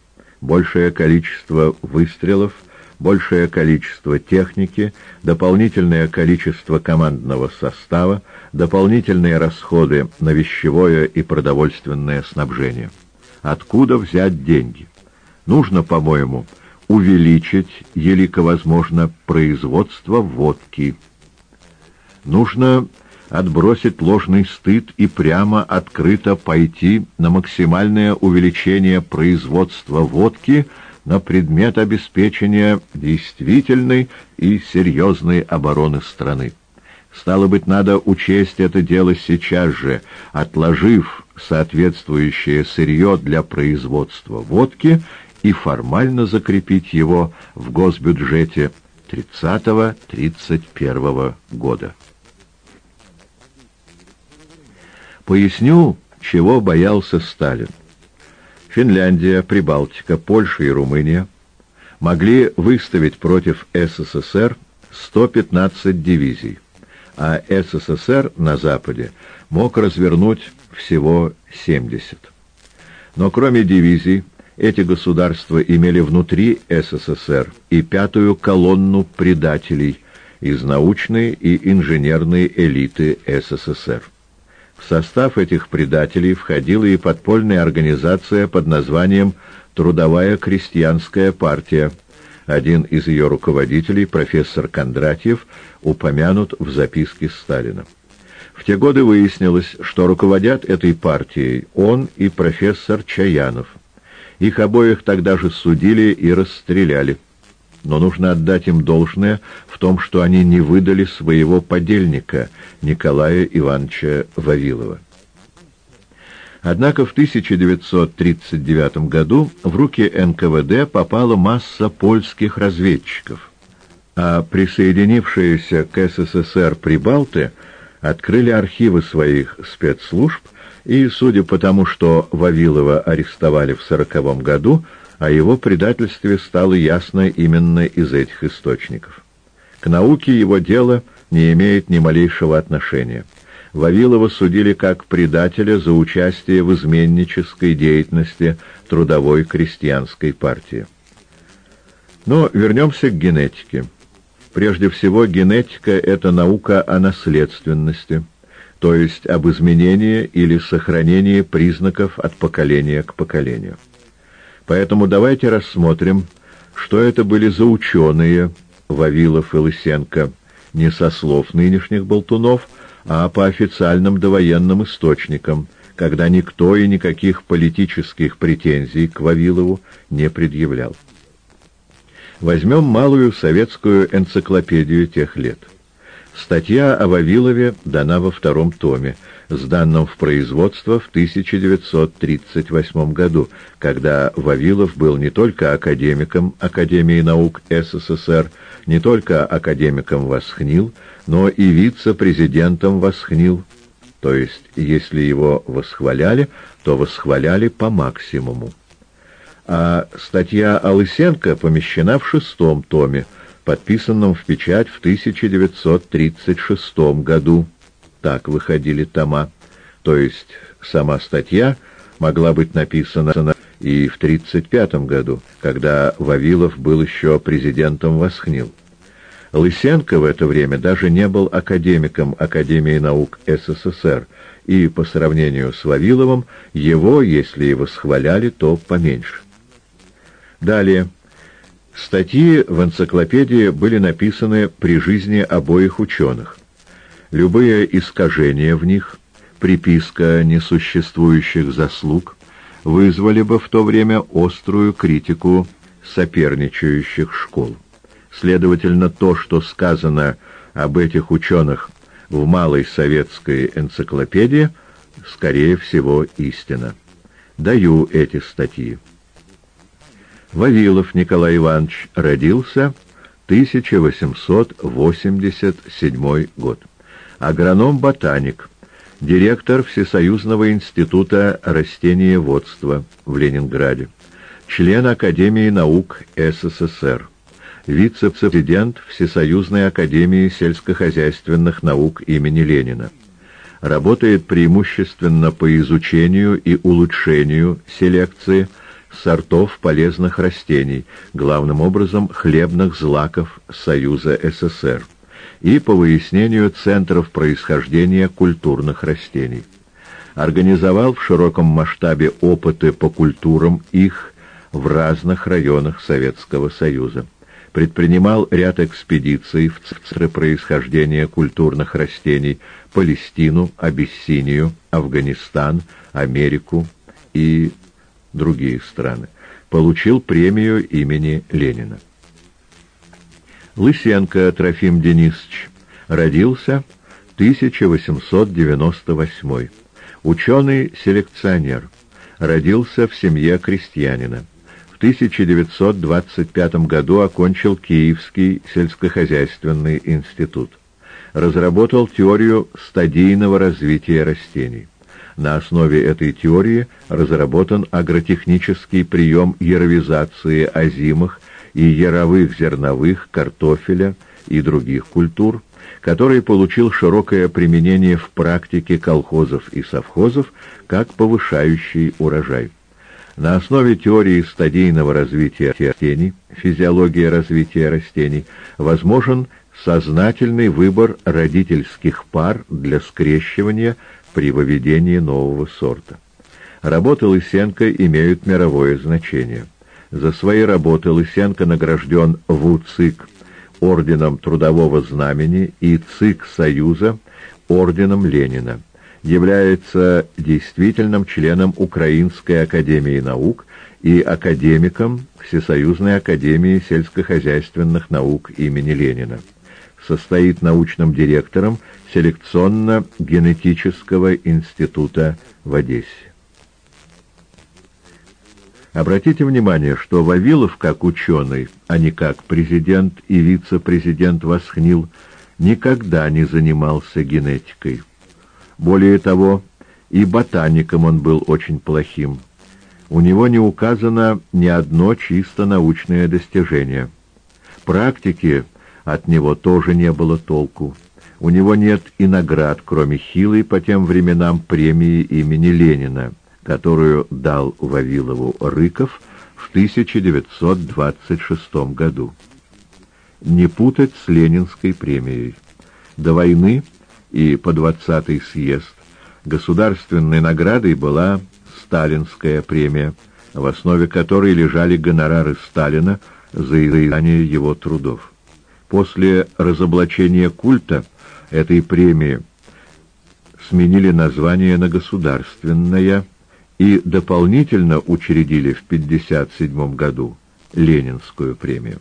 большее количество выстрелов, большее количество техники, дополнительное количество командного состава, дополнительные расходы на вещевое и продовольственное снабжение. Откуда взять деньги? Нужно, по-моему, увеличить, елико возможно, производство водки. Нужно отбросить ложный стыд и прямо открыто пойти на максимальное увеличение производства водки на предмет обеспечения действительной и серьезной обороны страны. Стало быть, надо учесть это дело сейчас же, отложив соответствующее сырье для производства водки и формально закрепить его в госбюджете 30-31 года. Поясню, чего боялся Сталин. Финляндия, Прибалтика, Польша и Румыния могли выставить против СССР 115 дивизий, а СССР на Западе мог развернуть всего 70. Но кроме дивизий, эти государства имели внутри СССР и пятую колонну предателей из научной и инженерной элиты СССР. В состав этих предателей входила и подпольная организация под названием «Трудовая крестьянская партия». Один из ее руководителей, профессор Кондратьев, упомянут в записке Сталина. В те годы выяснилось, что руководят этой партией он и профессор Чаянов – их обоих тогда же судили и расстреляли. Но нужно отдать им должное в том, что они не выдали своего подельника, Николая Ивановича Вавилова. Однако в 1939 году в руки НКВД попала масса польских разведчиков, а присоединившиеся к СССР прибалты открыли архивы своих спецслужб и, судя по тому, что Вавилова арестовали в сороковом году, о его предательстве стало ясно именно из этих источников. К науке его дело не имеет ни малейшего отношения. Вавилова судили как предателя за участие в изменнической деятельности трудовой крестьянской партии. Но вернемся к генетике. Прежде всего, генетика — это наука о наследственности, то есть об изменении или сохранении признаков от поколения к поколению. Поэтому давайте рассмотрим, что это были за ученые Вавилов и Лысенко, не со слов нынешних болтунов, а по официальным довоенным источникам, когда никто и никаких политических претензий к Вавилову не предъявлял. Возьмем малую советскую энциклопедию тех лет. Статья о Вавилове дана во втором томе, сданном в производство в 1938 году, когда Вавилов был не только академиком Академии наук СССР, не только академиком Восхнил, но и вице-президентом Восхнил. То есть, если его восхваляли, то восхваляли по максимуму а статья Алысенко помещена в шестом томе, подписанном в печать в 1936 году. Так выходили тома. То есть сама статья могла быть написана и в 1935 году, когда Вавилов был еще президентом Восхнил. Лысенко в это время даже не был академиком Академии наук СССР, и по сравнению с Вавиловым его, если и восхваляли, то поменьше. Далее. Статьи в энциклопедии были написаны при жизни обоих ученых. Любые искажения в них, приписка несуществующих заслуг, вызвали бы в то время острую критику соперничающих школ. Следовательно, то, что сказано об этих ученых в малой советской энциклопедии, скорее всего, истина. Даю эти статьи. Вавилов Николай Иванович родился 1887 год. Агроном-ботаник, директор Всесоюзного института растениеводства в Ленинграде, член Академии наук СССР, вице-президент Всесоюзной академии сельскохозяйственных наук имени Ленина. Работает преимущественно по изучению и улучшению селекции – сортов полезных растений, главным образом хлебных злаков Союза СССР, и по выяснению центров происхождения культурных растений. Организовал в широком масштабе опыты по культурам их в разных районах Советского Союза. Предпринимал ряд экспедиций в центры происхождения культурных растений Палестину, Абиссинию, Афганистан, Америку и другие страны, получил премию имени Ленина. Лысенко Трофим Денисович родился 1898 Ученый-селекционер. Родился в семье крестьянина. В 1925 году окончил Киевский сельскохозяйственный институт. Разработал теорию стадийного развития растений. На основе этой теории разработан агротехнический прием яровизации озимых и яровых зерновых, картофеля и других культур, который получил широкое применение в практике колхозов и совхозов как повышающий урожай. На основе теории стадийного развития растений, физиологии развития растений, возможен сознательный выбор родительских пар для скрещивания при выведении нового сорта. Работы Лысенко имеют мировое значение. За свои работы Лысенко награжден в УЦИК орденом Трудового Знамени и ЦИК Союза орденом Ленина. Является действительным членом Украинской Академии Наук и академиком Всесоюзной Академии сельскохозяйственных наук имени Ленина состоит научным директором селекционно-генетического института в Одессе. Обратите внимание, что Вавилов, как ученый, а не как президент и вице-президент Восхнил, никогда не занимался генетикой. Более того, и ботаником он был очень плохим. У него не указано ни одно чисто научное достижение. Практики от него тоже не было толку. У него нет и наград, кроме хилой по тем временам премии имени Ленина, которую дал Вавилову Рыков в 1926 году. не путать с Ленинской премией. До войны и по 20-й съезд государственной наградой была Сталинская премия, в основе которой лежали гонорары Сталина за издание его трудов. После разоблачения культа этой премии сменили название на государственная и дополнительно учредили в 1957 году Ленинскую премию.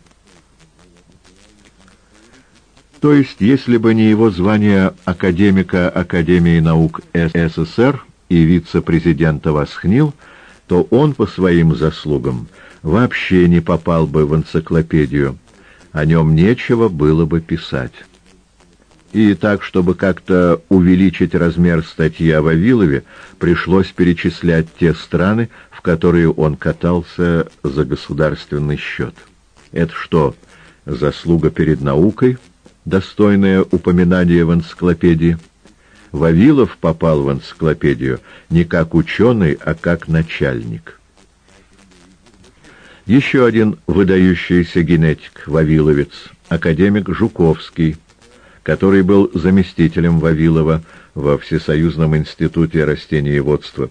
То есть, если бы не его звание академика Академии наук СССР и вице-президента Восхнил, то он по своим заслугам вообще не попал бы в энциклопедию, о нем нечего было бы писать. И так, чтобы как-то увеличить размер статьи о Вавилове, пришлось перечислять те страны, в которые он катался за государственный счет. Это что, заслуга перед наукой, достойное упоминание в энциклопедии? Вавилов попал в энциклопедию не как ученый, а как начальник. Еще один выдающийся генетик, вавиловец, академик Жуковский, который был заместителем Вавилова во Всесоюзном институте растениеводства.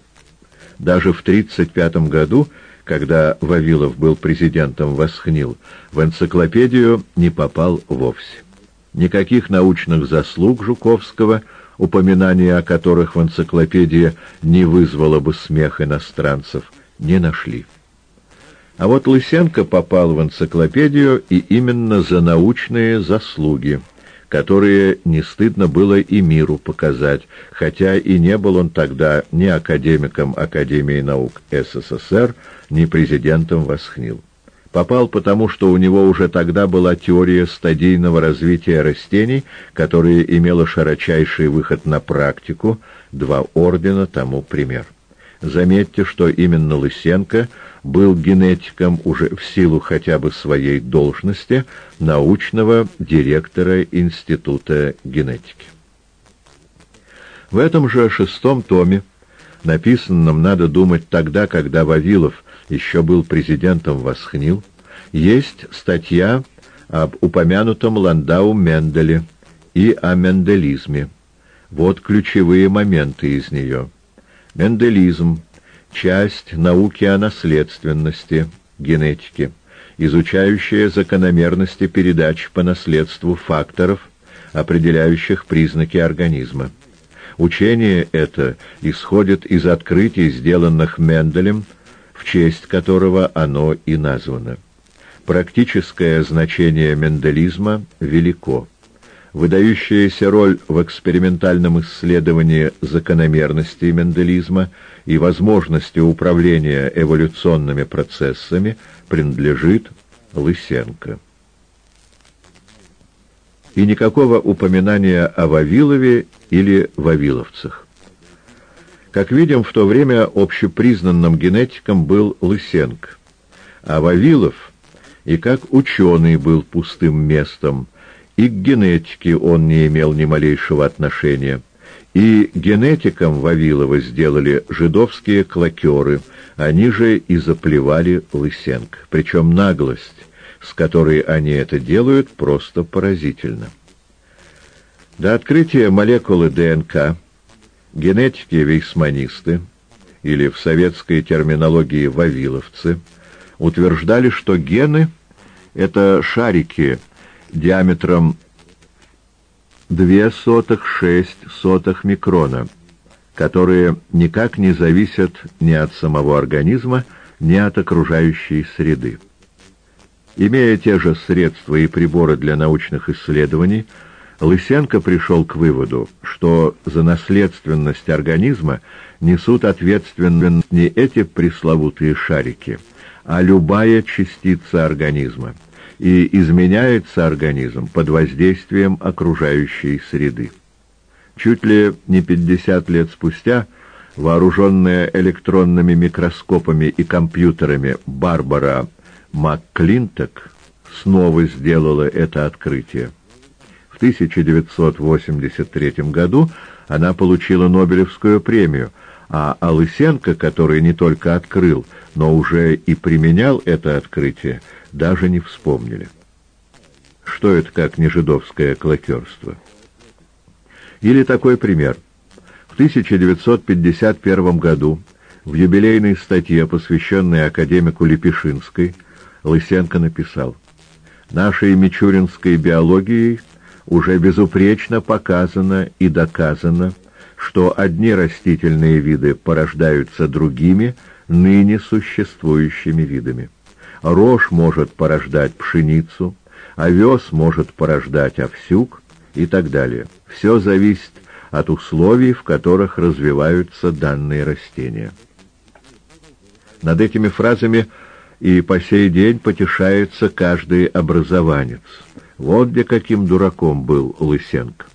Даже в 1935 году, когда Вавилов был президентом Восхнил, в энциклопедию не попал вовсе. Никаких научных заслуг Жуковского, упоминания о которых в энциклопедии не вызвало бы смех иностранцев, не нашли. А вот Лысенко попал в энциклопедию и именно за научные заслуги, которые не стыдно было и миру показать, хотя и не был он тогда ни академиком Академии наук СССР, ни президентом Восхнил. Попал потому, что у него уже тогда была теория стадийного развития растений, которая имела широчайший выход на практику, два ордена тому пример. Заметьте, что именно Лысенко – был генетиком уже в силу хотя бы своей должности научного директора Института генетики. В этом же шестом томе, написанном, надо думать, тогда, когда Вавилов еще был президентом Восхнил, есть статья об упомянутом Ландау Менделе и о менделизме. Вот ключевые моменты из нее. Менделизм часть науки о наследственности, генетике, изучающая закономерности передач по наследству факторов, определяющих признаки организма. Учение это исходит из открытий, сделанных Менделем, в честь которого оно и названо. Практическое значение менделизма велико. Выдающаяся роль в экспериментальном исследовании закономерностей менделизма и возможности управления эволюционными процессами принадлежит Лысенко. И никакого упоминания о Вавилове или Вавиловцах. Как видим, в то время общепризнанным генетиком был Лысенко, а Вавилов и как ученый был пустым местом, и к генетике он не имел ни малейшего отношения. И генетикам Вавилова сделали жидовские клокеры, они же и заплевали Лысенко. Причем наглость, с которой они это делают, просто поразительна. До открытия молекулы ДНК генетики-вейсманисты, или в советской терминологии вавиловцы, утверждали, что гены — это шарики диаметром 0,02-0,06 микрона, которые никак не зависят ни от самого организма, ни от окружающей среды. Имея те же средства и приборы для научных исследований, Лысенко пришел к выводу, что за наследственность организма несут ответственность не эти пресловутые шарики, а любая частица организма и изменяется организм под воздействием окружающей среды. Чуть ли не 50 лет спустя, вооруженная электронными микроскопами и компьютерами Барбара МакКлинток снова сделала это открытие. В 1983 году она получила Нобелевскую премию, а Алысенко, который не только открыл, но уже и применял это открытие, даже не вспомнили. Что это как не жидовское клокерство? Или такой пример. В 1951 году в юбилейной статье, посвященной академику Лепешинской, Лысенко написал «Нашей мичуринской биологией уже безупречно показано и доказано, что одни растительные виды порождаются другими, ныне существующими видами. Рожь может порождать пшеницу, овес может порождать овсюк и так далее. Все зависит от условий, в которых развиваются данные растения. Над этими фразами и по сей день потешается каждый образованец. Вот где каким дураком был Лысенко.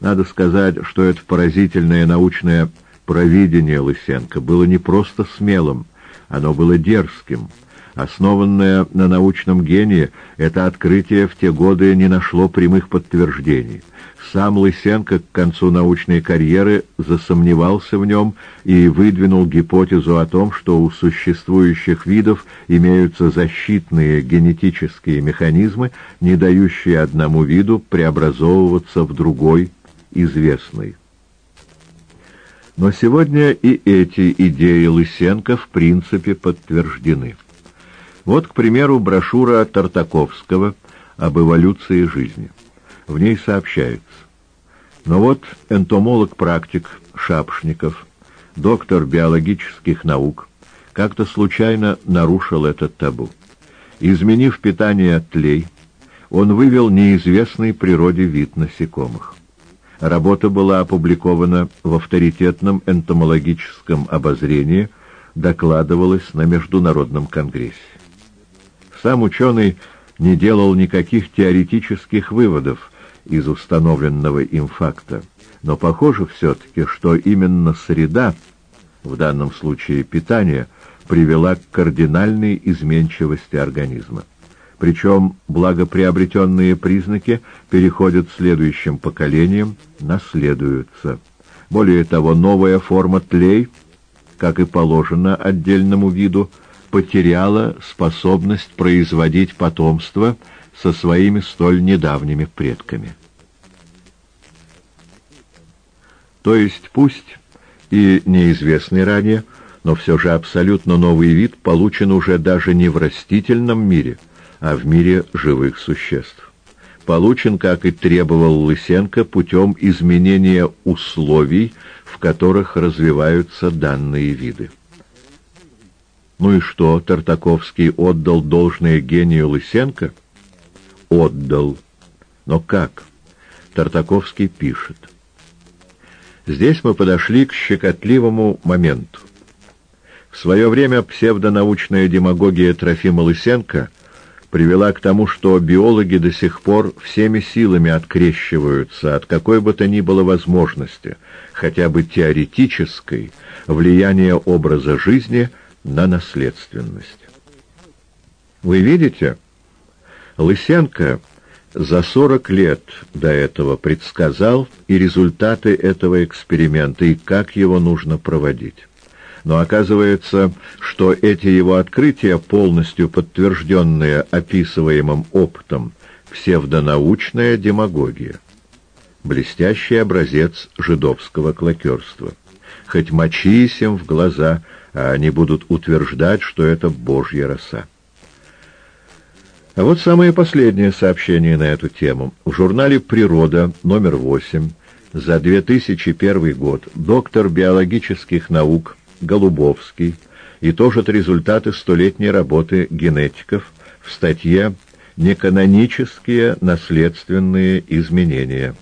Надо сказать, что это поразительное научное провидение Лысенко было не просто смелым, оно было дерзким. Основанное на научном гении, это открытие в те годы не нашло прямых подтверждений. Сам Лысенко к концу научной карьеры засомневался в нем и выдвинул гипотезу о том, что у существующих видов имеются защитные генетические механизмы, не дающие одному виду преобразовываться в другой, известный. Но сегодня и эти идеи Лысенко в принципе подтверждены. Вот, к примеру, брошюра Тартаковского об эволюции жизни. В ней сообщается. Но вот энтомолог-практик Шапшников, доктор биологических наук, как-то случайно нарушил этот табу. Изменив питание тлей, он вывел неизвестный природе вид насекомых. Работа была опубликована в авторитетном энтомологическом обозрении, докладывалась на Международном конгрессе. Сам ученый не делал никаких теоретических выводов из установленного им факта, но похоже все-таки, что именно среда, в данном случае питание, привела к кардинальной изменчивости организма. Причем благоприобретенные признаки переходят следующим поколениям, наследуются. Более того, новая форма тлей, как и положено отдельному виду, потеряла способность производить потомство со своими столь недавними предками. То есть пусть и неизвестный ранее, но все же абсолютно новый вид получен уже даже не в растительном мире, а в мире живых существ. Получен, как и требовал Лысенко, путем изменения условий, в которых развиваются данные виды. Ну и что, Тартаковский отдал должное гению Лысенко? Отдал. Но как? Тартаковский пишет. Здесь мы подошли к щекотливому моменту. В свое время псевдонаучная демагогия Трофима Лысенко привела к тому, что биологи до сих пор всеми силами открещиваются от какой бы то ни было возможности, хотя бы теоретической, влияния образа жизни – на наследственность. Вы видите, Лысенко за 40 лет до этого предсказал и результаты этого эксперимента, и как его нужно проводить. Но оказывается, что эти его открытия, полностью подтвержденные описываемым опытом, псевдонаучная демагогия. Блестящий образец жидовского клокерства. Хоть мочись им в глаза – а они будут утверждать, что это божья роса. А вот самое последнее сообщение на эту тему. В журнале «Природа» номер 8 за 2001 год доктор биологических наук Голубовский итожит результаты столетней работы генетиков в статье «Неканонические наследственные изменения».